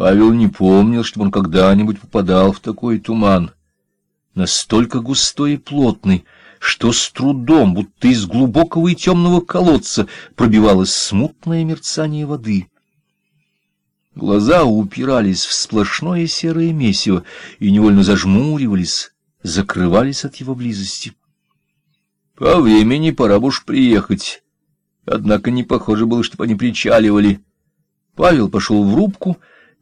Павел не помнил, чтобы он когда-нибудь попадал в такой туман. Настолько густой и плотный, что с трудом, будто из глубокого и темного колодца, пробивалось смутное мерцание воды. Глаза упирались в сплошное серое месиво и невольно зажмуривались, закрывались от его близости. По времени пора бы уж приехать, однако не похоже было, чтобы они причаливали. Павел пошел в рубку,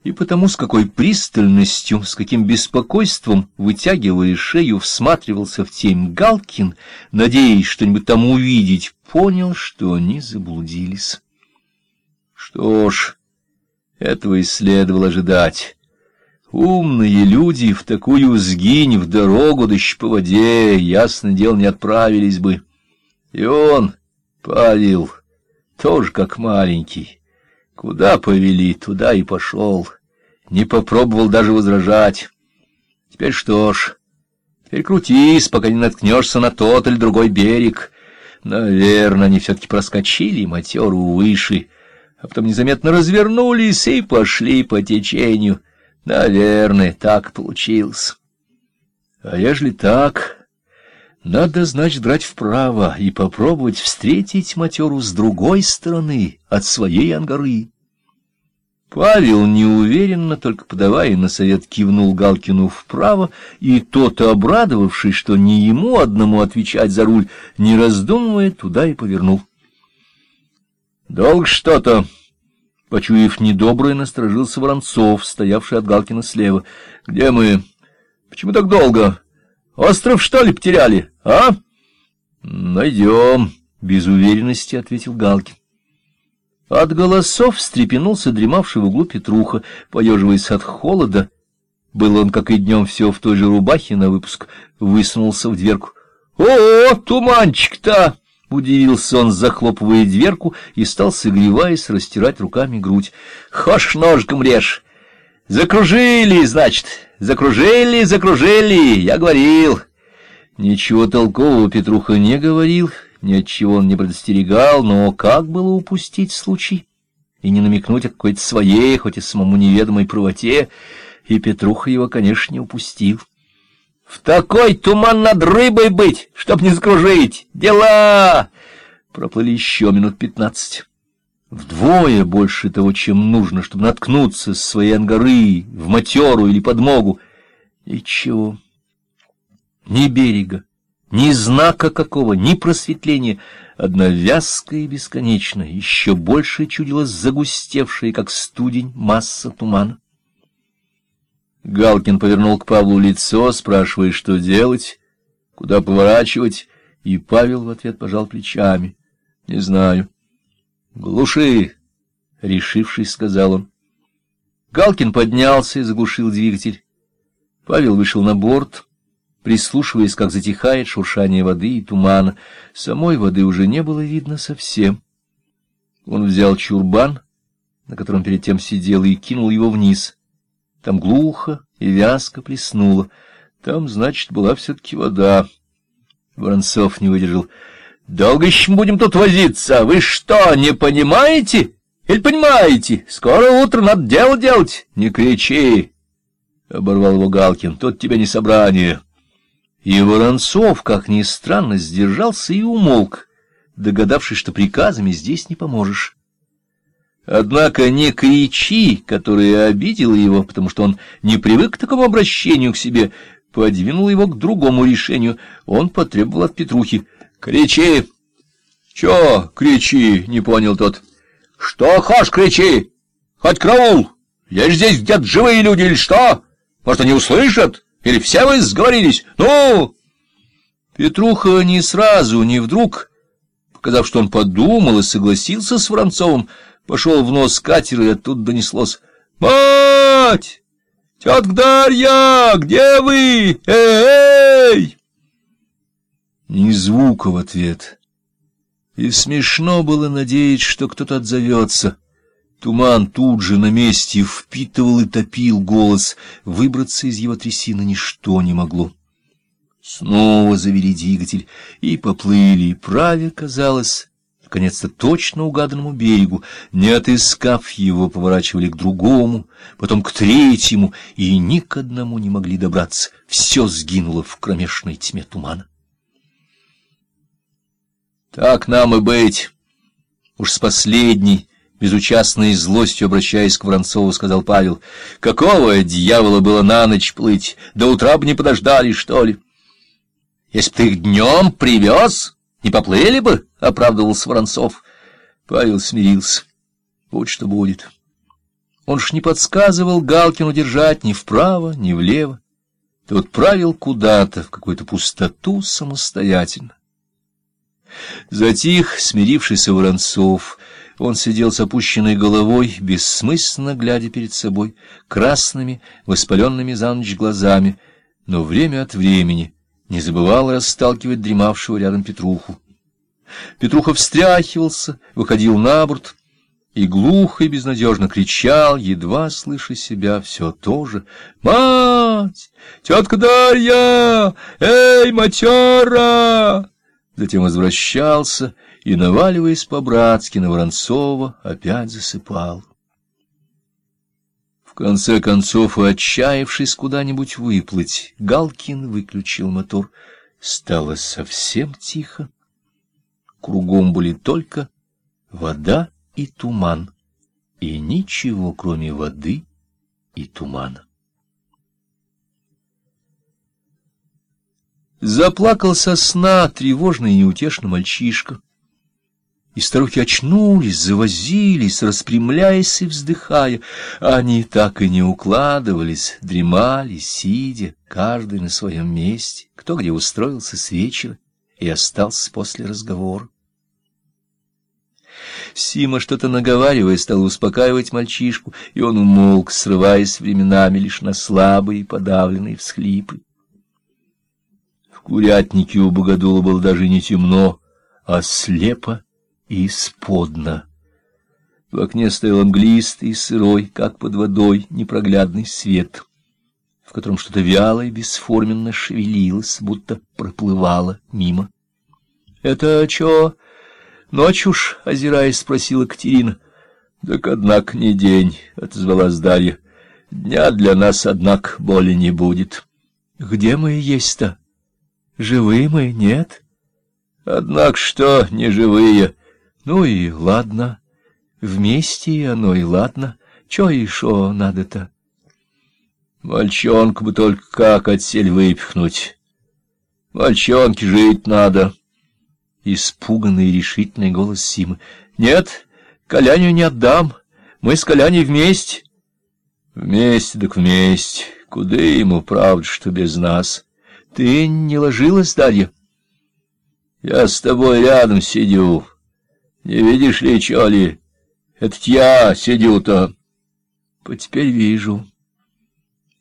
и потому с какой пристальностью, с каким беспокойством, вытягивая шею, всматривался в тень Галкин, надеясь что-нибудь там увидеть, понял, что они заблудились. Что ж, этого и следовало ожидать. Умные люди в такую сгинь в дорогу, да по воде, ясно дело, не отправились бы. И он, Павел, тоже как маленький. Куда повели, туда и пошел. Не попробовал даже возражать. Теперь что ж, теперь крутись, пока не наткнешься на тот или другой берег. Наверное, они все-таки проскочили матеру выше, а потом незаметно развернулись и пошли по течению. Наверное, так получилось. А ежели так, надо, значит, брать вправо и попробовать встретить матеру с другой стороны, от своей ангары. Павел неуверенно, только подавая на совет, кивнул Галкину вправо, и тот, обрадовавшись, что не ему одному отвечать за руль, не раздумывая, туда и повернул. — Долг что-то, Почуяв недоброе, насторожился Воронцов, стоявший от Галкина слева. — Где мы? Почему так долго? Остров, что ли, потеряли, а? — Найдем, — без уверенности ответил Галкин. От голосов встрепенулся дремавший в углу Петруха, поеживаясь от холода. Был он, как и днем, все в той же рубахе на выпуск, высунулся в дверку. — О, туманчик-то! — удивился он, захлопывая дверку, и стал, согреваясь, растирать руками грудь. — Хошь ножком режь! Закружили, значит, закружили, закружили, я говорил. Ничего толкового Петруха не говорил, ни от чего он не предостерегал, но как было упустить случай и не намекнуть о какой-то своей, хоть и самому неведомой правоте, и Петруха его, конечно, не упустил. В такой туман над рыбой быть, чтоб не скружить. Дела! Проплыли еще минут пятнадцать. Вдвое больше того, чем нужно, чтобы наткнуться с своей ангары в матеру или подмогу. И чего? Ни берега, ни знака какого, ни просветления. Одна вязкая и бесконечная, еще больше чудилась загустевшая, как студень, масса тумана. Галкин повернул к Павлу лицо, спрашивая, что делать, куда поворачивать, и Павел в ответ пожал плечами. — Не знаю. — Глуши, — решившись, сказал он. Галкин поднялся и заглушил двигатель. Павел вышел на борт, прислушиваясь, как затихает шуршание воды и тумана. Самой воды уже не было видно совсем. Он взял чурбан, на котором перед тем сидел, и кинул его вниз — там глухо и вязко плеснуло. Там, значит, была все-таки вода. Воронцов не выдержал. — Долго еще будем тут возиться? Вы что, не понимаете? Или понимаете? Скоро утро надо дело делать. Не кричи! — оборвал его Галкин. — Тут тебе не собрание. И Воронцов, как ни странно, сдержался и умолк, догадавшись, что приказами здесь не поможешь. Однако не кричи, которая обидела его, потому что он не привык к такому обращению к себе, подвинул его к другому решению. Он потребовал от Петрухи. — Кричи! — Чё кричи? — не понял тот. — Что хошь кричи? Хоть караул! Есть здесь где-то живые люди или что? Может, они услышат? Или все вы сговорились? Ну! Петруха не сразу, не вдруг, показав, что он подумал и согласился с Воронцовым, — пошел в нос катера, и оттуда донеслось. «Мать! Тетка Дарья! Где вы? Эй!» Ни звука в ответ. И смешно было надеяться, что кто-то отзовется. Туман тут же на месте впитывал и топил голос. Выбраться из его трясины ничто не могло. Снова завели двигатель и поплыли, праве казалось, наконец-то точно угаданному берегу, не отыскав его, поворачивали к другому, потом к третьему, и ни к одному не могли добраться. Все сгинуло в кромешной тьме тумана. Так нам и быть. Уж с последней, безучастной злостью обращаясь к Воронцову, сказал Павел. Какого дьявола было на ночь плыть? До утра бы не подождали, что ли? Если б ты их днем привез, не поплыли бы, — оправдывался Воронцов. Павел смирился. Вот что будет. Он ж не подсказывал Галкину держать ни вправо, ни влево. Тот правил куда-то, в какую-то пустоту самостоятельно. Затих, смирившийся Воронцов, он сидел с опущенной головой, бессмысленно глядя перед собой, красными, воспаленными за ночь глазами, но время от времени не забывал расталкивать дремавшего рядом Петруху. Петруха встряхивался, выходил на борт и глухо и безнадежно кричал, едва слыша себя все то же. «Мать! Тетка Дарья! Эй, матера!» Затем возвращался и, наваливаясь по-братски на Воронцова, опять засыпал. В конце концов, отчаявшись куда-нибудь выплыть, Галкин выключил мотор. Стало совсем тихо. Кругом были только вода и туман, и ничего, кроме воды и тумана. Заплакал со сна тревожный и неутешный мальчишка. И старухи очнулись, завозились, распрямляясь и вздыхая. Они так и не укладывались, дремали, сидя, каждый на своем месте, кто где устроился с вечера и остался после разговора. Сима, что-то наговаривая, стала успокаивать мальчишку, и он умолк, срываясь временами лишь на слабые подавленные всхлипы курятнике у богодула было даже не темно, а слепо и исподно. В окне стоял мглистый, сырой, как под водой, непроглядный свет, в котором что-то вяло и бесформенно шевелилось, будто проплывало мимо. — Это чё? Ночь уж, озираясь, спросила Катерина. — Так, однако, не день, — отозвалась Дарья. — Дня для нас, однако, боли не будет. — Где мы есть-то? Живые мы, нет? Однако что, не живые. Ну и ладно. Вместе оно и ладно. Чё еще надо-то? Мальчонку бы только как отсель выпихнуть. Мальчонке жить надо. Испуганный и решительный голос Симы. Нет, Коляню не отдам. Мы с Коляней вместе. Вместе так вместе. Куда ему, правда, что без нас? — ты не ложилась, Дарья? Я с тобой рядом сидю. Не видишь ли, чё ли? Это я сидю-то. Теперь вижу.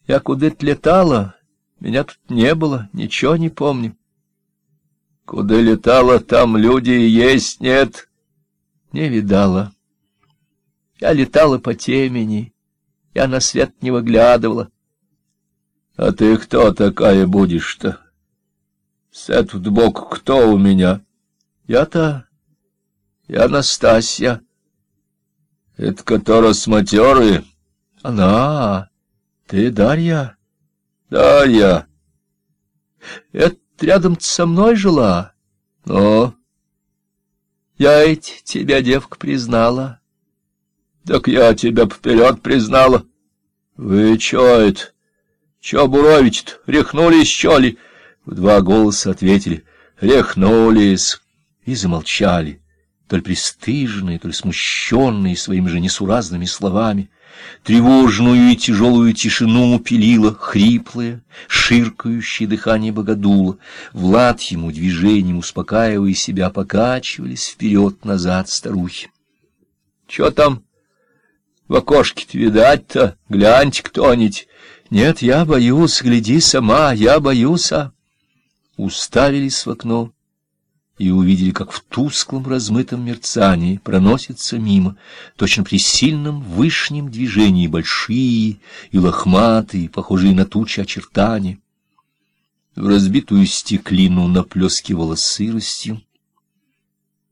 Я куда-то летала, меня тут не было, ничего не помню. Куда летала, там люди есть, нет? Не видала. Я летала по темени, я на свет не выглядывала. А ты кто такая будешь-то? С этот бок кто у меня? Я-то... Я Настасья. Это которая с матеры? Она... Ты Дарья? Дарья. Это рядом со мной жила? Но... Я ведь тебя, девка, признала. Так я тебя вперед признала. Вы чё это? Чё буровить-то? Рехнулись, чё ли? В два голоса ответили. Рехнулись. И замолчали, то ли пристыженные, то смущенные своими же несуразными словами. Тревожную и тяжелую тишину пилило хриплое, ширкающее дыхание богодула. Влад ему движением, успокаивая себя, покачивались вперед-назад старухи. — Чё там в окошке-то видать-то? Гляньте кто-нибудь. Нет, я боюсь, гляди сама, я боюсь. А... Уставились в окно и увидели, как в тусклом размытом мерцании проносится мимо, точно при сильном вышнем движении большие и лохматые, похожие на тучи очертания. В разбитую стеклину наплескивала сыростью,